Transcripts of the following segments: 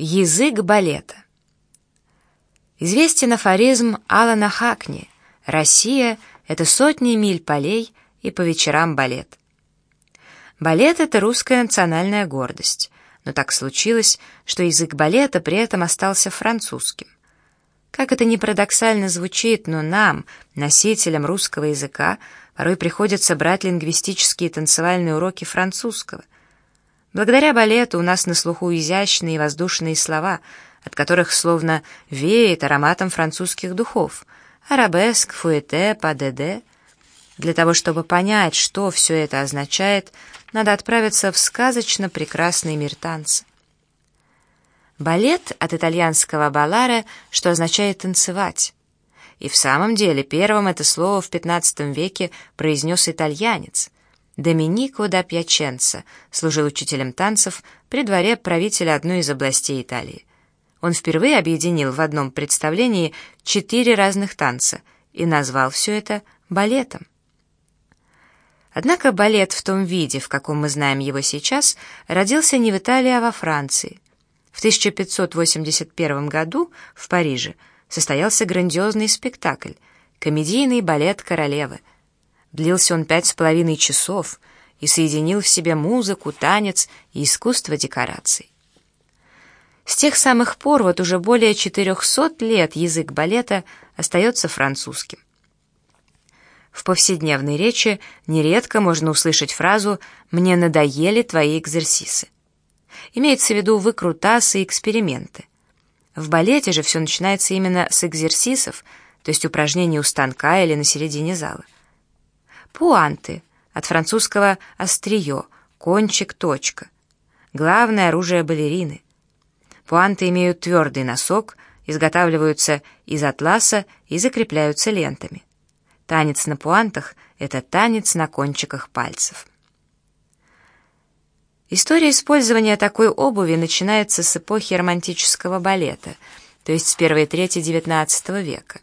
Язык балета. Известен афоризм Алана Хакни «Россия — это сотни миль полей и по вечерам балет». Балет — это русская национальная гордость, но так случилось, что язык балета при этом остался французским. Как это ни парадоксально звучит, но нам, носителям русского языка, порой приходится брать лингвистические танцевальные уроки французского — Благодаря балету у нас на слуху изящные и воздушные слова, от которых словно веет ароматом французских духов. Арабеск, фуэте, падеде. Для того, чтобы понять, что все это означает, надо отправиться в сказочно прекрасный мир танца. Балет от итальянского «баларе», что означает «танцевать». И в самом деле первым это слово в XV веке произнес итальянец — Доминико да Пьяченца служил учителем танцев при дворе правителя одной из областей Италии. Он впервые объединил в одном представлении четыре разных танца и назвал все это балетом. Однако балет в том виде, в каком мы знаем его сейчас, родился не в Италии, а во Франции. В 1581 году в Париже состоялся грандиозный спектакль «Комедийный балет королевы», Длился он пять с половиной часов и соединил в себе музыку, танец и искусство декораций. С тех самых пор, вот уже более 400 лет, язык балета остается французским. В повседневной речи нередко можно услышать фразу «мне надоели твои экзерсисы». Имеется в виду выкрутасы и эксперименты. В балете же все начинается именно с экзерсисов, то есть упражнений у станка или на середине зала. Пуанты, от французского «острие», «кончик», «точка». Главное оружие балерины. Пуанты имеют твердый носок, изготавливаются из атласа и закрепляются лентами. Танец на пуантах — это танец на кончиках пальцев. История использования такой обуви начинается с эпохи романтического балета, то есть с первой трети XIX века.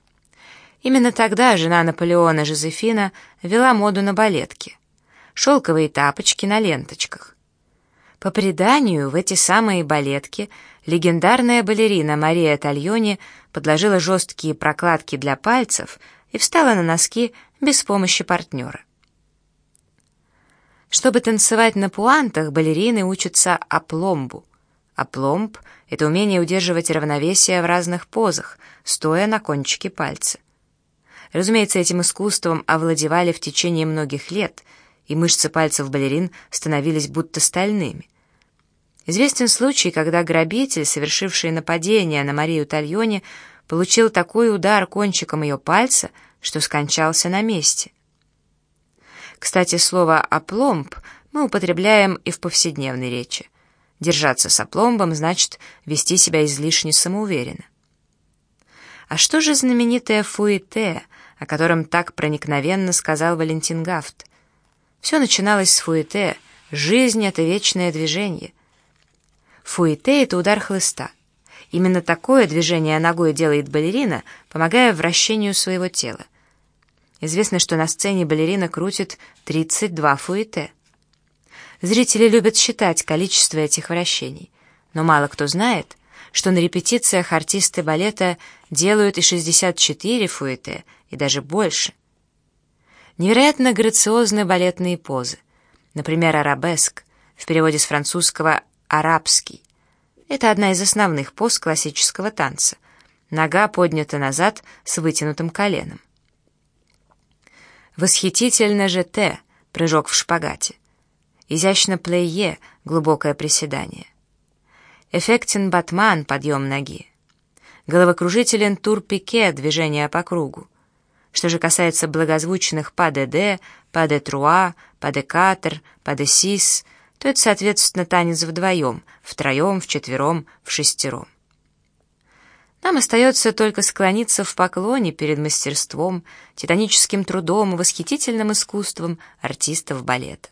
Именно тогда жена Наполеона Жозефина вела моду на балетки. Шелковые тапочки на ленточках. По преданию, в эти самые балетки легендарная балерина Мария Тальони подложила жесткие прокладки для пальцев и встала на носки без помощи партнера. Чтобы танцевать на пуантах, балерины учатся опломбу. Опломб — это умение удерживать равновесие в разных позах, стоя на кончике пальца. Разумеется, этим искусством овладевали в течение многих лет, и мышцы пальцев балерин становились будто стальными. Известен случай, когда грабитель, совершивший нападение на Марию Тальоне, получил такой удар кончиком ее пальца, что скончался на месте. Кстати, слово «опломб» мы употребляем и в повседневной речи. Держаться с опломбом значит вести себя излишне самоуверенно. А что же знаменитое фуэте, о котором так проникновенно сказал Валентин Гафт? Все начиналось с фуэте. Жизнь — это вечное движение. Фуэте — это удар хлыста. Именно такое движение ногой делает балерина, помогая вращению своего тела. Известно, что на сцене балерина крутит 32 фуэте. Зрители любят считать количество этих вращений, но мало кто знает — что на репетициях артисты балета делают и 64 фуэте, и даже больше. Невероятно грациозны балетные позы. Например, арабеск, в переводе с французского «арабский». Это одна из основных поз классического танца. Нога поднята назад с вытянутым коленом. Восхитительно же Т, прыжок в шпагате. Изящно плее, глубокое приседание. Эффектен батман, подъем ноги. Головокружителен тур-пике, движение по кругу. Что же касается благозвучных па-де-де, па-де-труа, па-де-катер, па-де-сис, то это, соответственно, танец вдвоем, втроем, вчетвером, в шестером. Нам остается только склониться в поклоне перед мастерством, титаническим трудом и восхитительным искусством артистов балета.